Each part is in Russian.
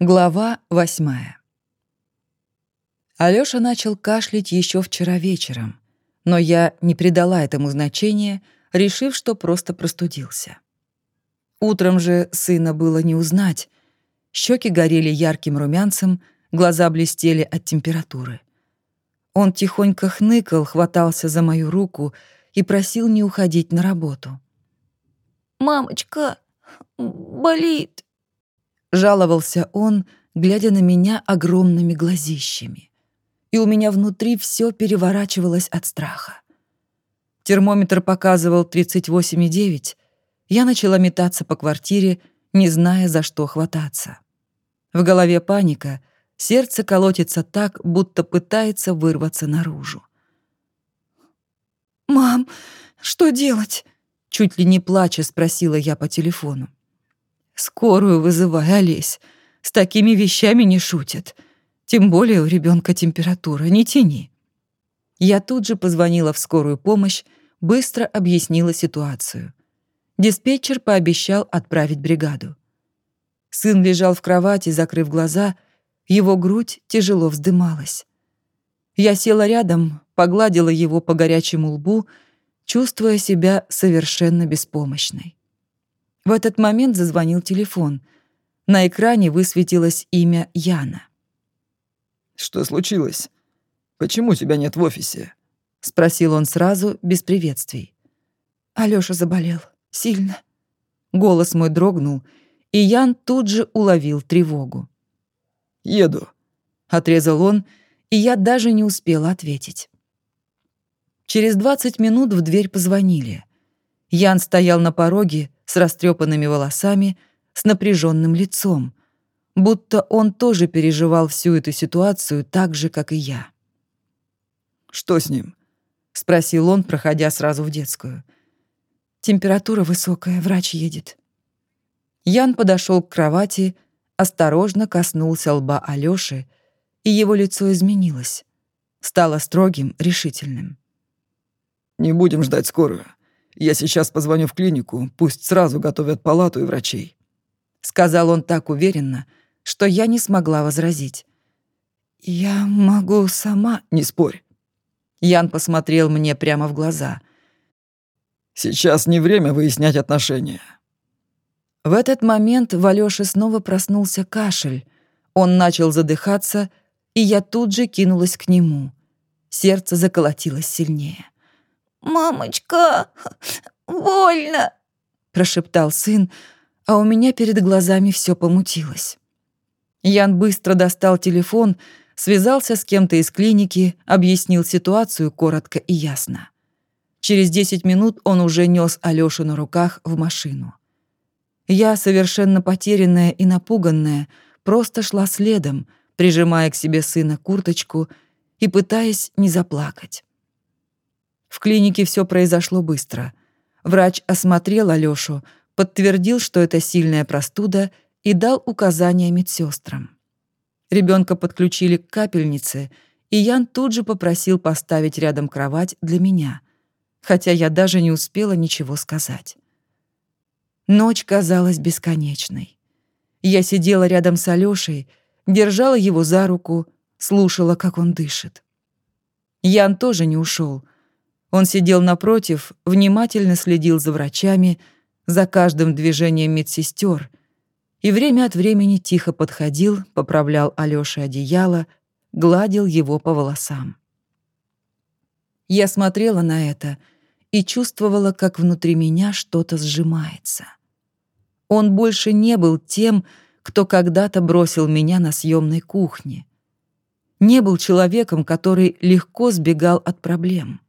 Глава восьмая. Алёша начал кашлять еще вчера вечером, но я не придала этому значения, решив, что просто простудился. Утром же сына было не узнать. Щеки горели ярким румянцем, глаза блестели от температуры. Он тихонько хныкал, хватался за мою руку и просил не уходить на работу. «Мамочка, болит», Жаловался он, глядя на меня огромными глазищами. И у меня внутри все переворачивалось от страха. Термометр показывал 38,9. Я начала метаться по квартире, не зная, за что хвататься. В голове паника, сердце колотится так, будто пытается вырваться наружу. «Мам, что делать?» Чуть ли не плача спросила я по телефону. Скорую вызывай, Олесь. С такими вещами не шутят. Тем более у ребенка температура, не тяни. Я тут же позвонила в скорую помощь, быстро объяснила ситуацию. Диспетчер пообещал отправить бригаду. Сын лежал в кровати, закрыв глаза, его грудь тяжело вздымалась. Я села рядом, погладила его по горячему лбу, чувствуя себя совершенно беспомощной. В этот момент зазвонил телефон. На экране высветилось имя Яна. «Что случилось? Почему тебя нет в офисе?» — спросил он сразу, без приветствий. Алёша заболел. Сильно. Голос мой дрогнул, и Ян тут же уловил тревогу. «Еду», — отрезал он, и я даже не успела ответить. Через двадцать минут в дверь позвонили. Ян стоял на пороге, с растрепанными волосами, с напряженным лицом, будто он тоже переживал всю эту ситуацию так же, как и я. «Что с ним?» — спросил он, проходя сразу в детскую. «Температура высокая, врач едет». Ян подошел к кровати, осторожно коснулся лба Алёши, и его лицо изменилось. Стало строгим, решительным. «Не будем ждать скорую. Я сейчас позвоню в клинику, пусть сразу готовят палату и врачей». Сказал он так уверенно, что я не смогла возразить. «Я могу сама...» «Не спорь». Ян посмотрел мне прямо в глаза. «Сейчас не время выяснять отношения». В этот момент в Алёше снова проснулся кашель. Он начал задыхаться, и я тут же кинулась к нему. Сердце заколотилось сильнее. «Мамочка, больно!» — прошептал сын, а у меня перед глазами все помутилось. Ян быстро достал телефон, связался с кем-то из клиники, объяснил ситуацию коротко и ясно. Через 10 минут он уже нес Алёшу на руках в машину. Я, совершенно потерянная и напуганная, просто шла следом, прижимая к себе сына курточку и пытаясь не заплакать. В клинике все произошло быстро. Врач осмотрел Алёшу, подтвердил, что это сильная простуда, и дал указания медсестрам. Ребенка подключили к капельнице, и Ян тут же попросил поставить рядом кровать для меня, хотя я даже не успела ничего сказать. Ночь казалась бесконечной. Я сидела рядом с Алёшей, держала его за руку, слушала, как он дышит. Ян тоже не ушел, он сидел напротив, внимательно следил за врачами, за каждым движением медсестер и время от времени тихо подходил, поправлял Алёше одеяло, гладил его по волосам. Я смотрела на это и чувствовала, как внутри меня что-то сжимается. Он больше не был тем, кто когда-то бросил меня на съемной кухне. Не был человеком, который легко сбегал от проблем.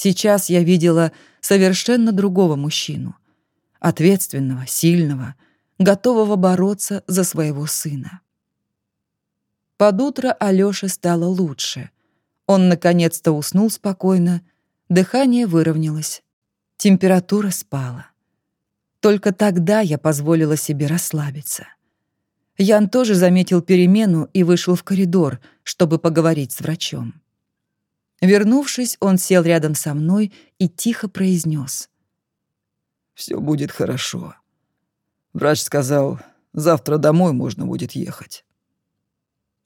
Сейчас я видела совершенно другого мужчину. Ответственного, сильного, готового бороться за своего сына. Под утро Алёше стало лучше. Он наконец-то уснул спокойно, дыхание выровнялось, температура спала. Только тогда я позволила себе расслабиться. Ян тоже заметил перемену и вышел в коридор, чтобы поговорить с врачом. Вернувшись, он сел рядом со мной и тихо произнес: «Все будет хорошо. Врач сказал, Завтра домой можно будет ехать».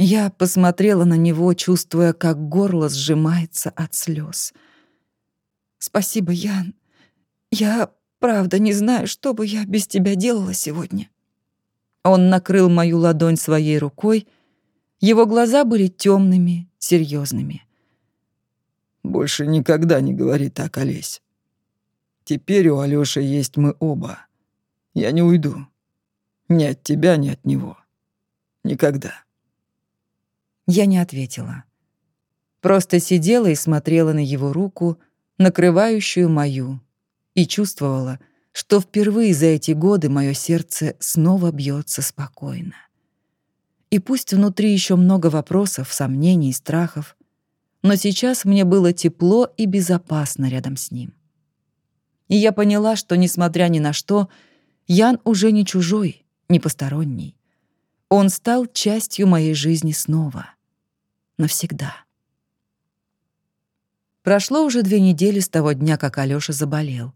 Я посмотрела на него, чувствуя, как горло сжимается от слез. «Спасибо, Ян. Я правда не знаю, что бы я без тебя делала сегодня». Он накрыл мою ладонь своей рукой. Его глаза были темными, серьезными. «Больше никогда не говори так, Олесь. Теперь у Алёши есть мы оба. Я не уйду. Ни от тебя, ни от него. Никогда». Я не ответила. Просто сидела и смотрела на его руку, накрывающую мою, и чувствовала, что впервые за эти годы мое сердце снова бьется спокойно. И пусть внутри еще много вопросов, сомнений страхов, но сейчас мне было тепло и безопасно рядом с ним. И я поняла, что, несмотря ни на что, Ян уже не чужой, не посторонний. Он стал частью моей жизни снова. Навсегда. Прошло уже две недели с того дня, как Алёша заболел.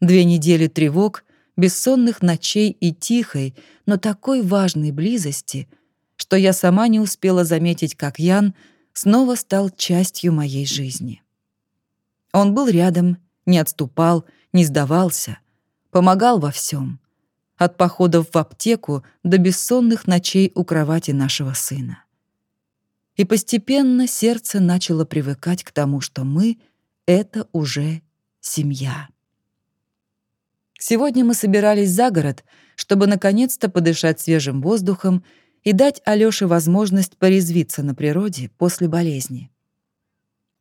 Две недели тревог, бессонных ночей и тихой, но такой важной близости, что я сама не успела заметить, как Ян снова стал частью моей жизни. Он был рядом, не отступал, не сдавался, помогал во всем, от походов в аптеку до бессонных ночей у кровати нашего сына. И постепенно сердце начало привыкать к тому, что мы — это уже семья. Сегодня мы собирались за город, чтобы наконец-то подышать свежим воздухом и дать Алёше возможность порезвиться на природе после болезни.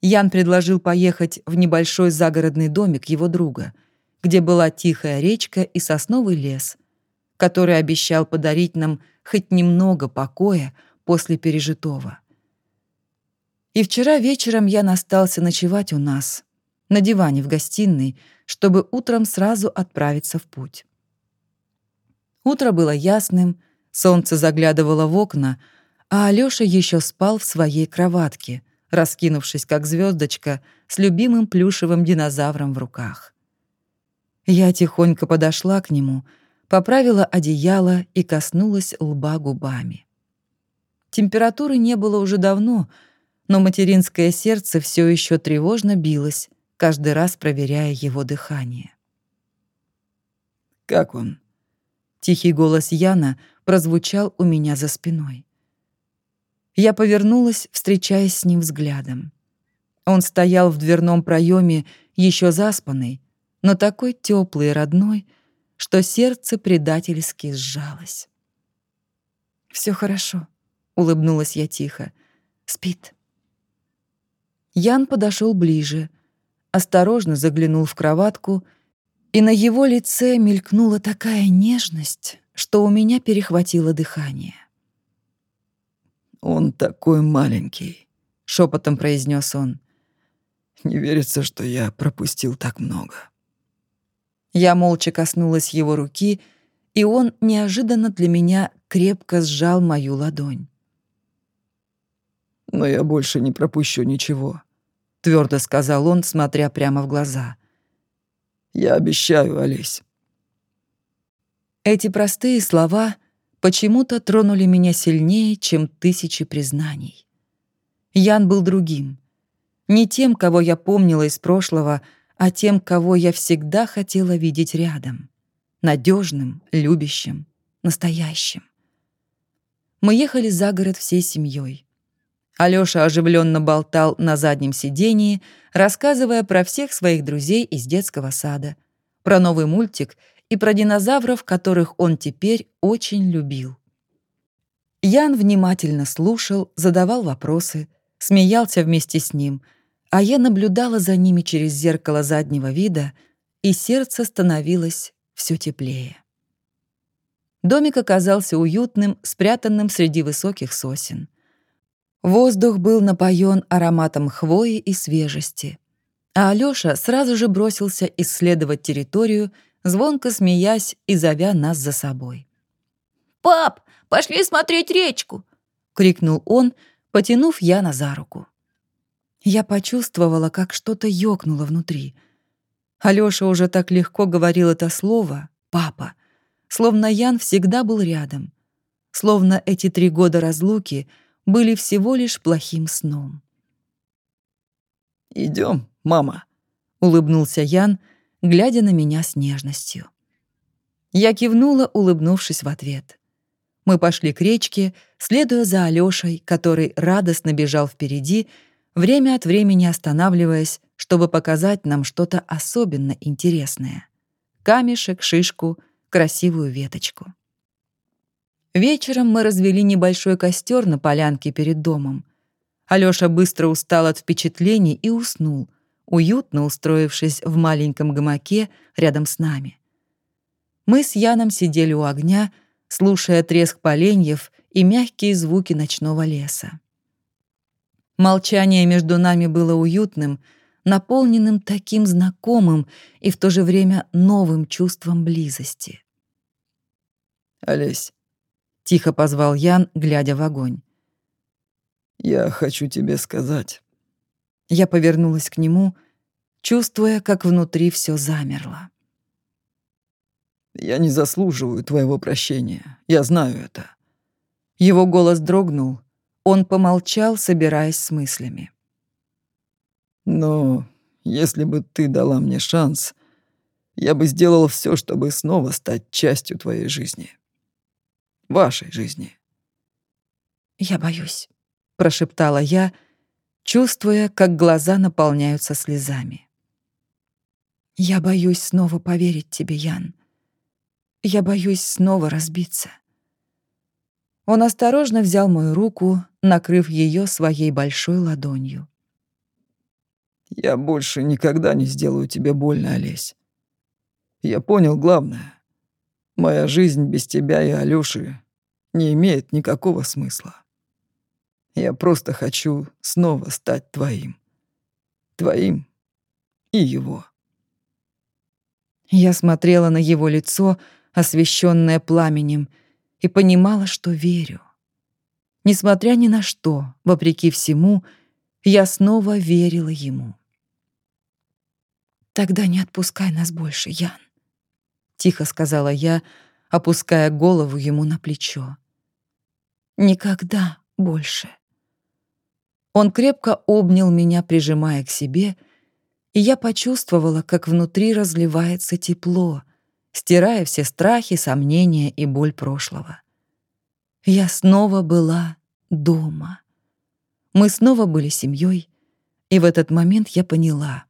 Ян предложил поехать в небольшой загородный домик его друга, где была тихая речка и сосновый лес, который обещал подарить нам хоть немного покоя после пережитого. И вчера вечером Ян остался ночевать у нас, на диване в гостиной, чтобы утром сразу отправиться в путь. Утро было ясным, солнце заглядывало в окна, а Алёша еще спал в своей кроватке, раскинувшись как звездочка с любимым плюшевым динозавром в руках. Я тихонько подошла к нему, поправила одеяло и коснулась лба губами. Температуры не было уже давно — но материнское сердце все еще тревожно билось, каждый раз проверяя его дыхание. «Как он?» Тихий голос Яна прозвучал у меня за спиной. Я повернулась, встречаясь с ним взглядом. Он стоял в дверном проеме, еще заспанный, но такой теплый и родной, что сердце предательски сжалось. Все хорошо», — улыбнулась я тихо. «Спит». Ян подошел ближе, осторожно заглянул в кроватку, и на его лице мелькнула такая нежность, что у меня перехватило дыхание. «Он такой маленький», — шепотом произнес он. «Не верится, что я пропустил так много». Я молча коснулась его руки, и он неожиданно для меня крепко сжал мою ладонь но я больше не пропущу ничего», — твердо сказал он, смотря прямо в глаза. «Я обещаю, Олесь». Эти простые слова почему-то тронули меня сильнее, чем тысячи признаний. Ян был другим. Не тем, кого я помнила из прошлого, а тем, кого я всегда хотела видеть рядом. Надежным, любящим, настоящим. Мы ехали за город всей семьей. Алёша оживленно болтал на заднем сидении, рассказывая про всех своих друзей из детского сада, про новый мультик и про динозавров, которых он теперь очень любил. Ян внимательно слушал, задавал вопросы, смеялся вместе с ним, а я наблюдала за ними через зеркало заднего вида, и сердце становилось все теплее. Домик оказался уютным, спрятанным среди высоких сосен. Воздух был напоен ароматом хвои и свежести. А Алёша сразу же бросился исследовать территорию, звонко смеясь и зовя нас за собой. «Пап, пошли смотреть речку!» — крикнул он, потянув Яна за руку. Я почувствовала, как что-то ёкнуло внутри. Алёша уже так легко говорил это слово «папа», словно Ян всегда был рядом, словно эти три года разлуки были всего лишь плохим сном. Идем, мама», — улыбнулся Ян, глядя на меня с нежностью. Я кивнула, улыбнувшись в ответ. Мы пошли к речке, следуя за Алёшей, который радостно бежал впереди, время от времени останавливаясь, чтобы показать нам что-то особенно интересное. Камешек, шишку, красивую веточку. Вечером мы развели небольшой костер на полянке перед домом. Алёша быстро устал от впечатлений и уснул, уютно устроившись в маленьком гамаке рядом с нами. Мы с Яном сидели у огня, слушая треск поленьев и мягкие звуки ночного леса. Молчание между нами было уютным, наполненным таким знакомым и в то же время новым чувством близости. «Олесь», — тихо позвал Ян, глядя в огонь. «Я хочу тебе сказать». Я повернулась к нему, чувствуя, как внутри все замерло. Я не заслуживаю твоего прощения. Я знаю это». Его голос дрогнул. Он помолчал, собираясь с мыслями. «Но если бы ты дала мне шанс, я бы сделал все, чтобы снова стать частью твоей жизни. Вашей жизни». «Я боюсь», — прошептала я, чувствуя, как глаза наполняются слезами. «Я боюсь снова поверить тебе, Ян. Я боюсь снова разбиться. Он осторожно взял мою руку, накрыв ее своей большой ладонью. «Я больше никогда не сделаю тебе больно, Олесь. Я понял главное. Моя жизнь без тебя и Алёши не имеет никакого смысла. Я просто хочу снова стать твоим. Твоим и его». Я смотрела на его лицо, освещенная пламенем, и понимала, что верю. Несмотря ни на что, вопреки всему, я снова верила ему. «Тогда не отпускай нас больше, Ян», — тихо сказала я, опуская голову ему на плечо. «Никогда больше». Он крепко обнял меня, прижимая к себе, и я почувствовала, как внутри разливается тепло — стирая все страхи, сомнения и боль прошлого. Я снова была дома. Мы снова были семьей, и в этот момент я поняла,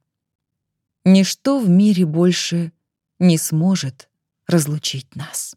ничто в мире больше не сможет разлучить нас.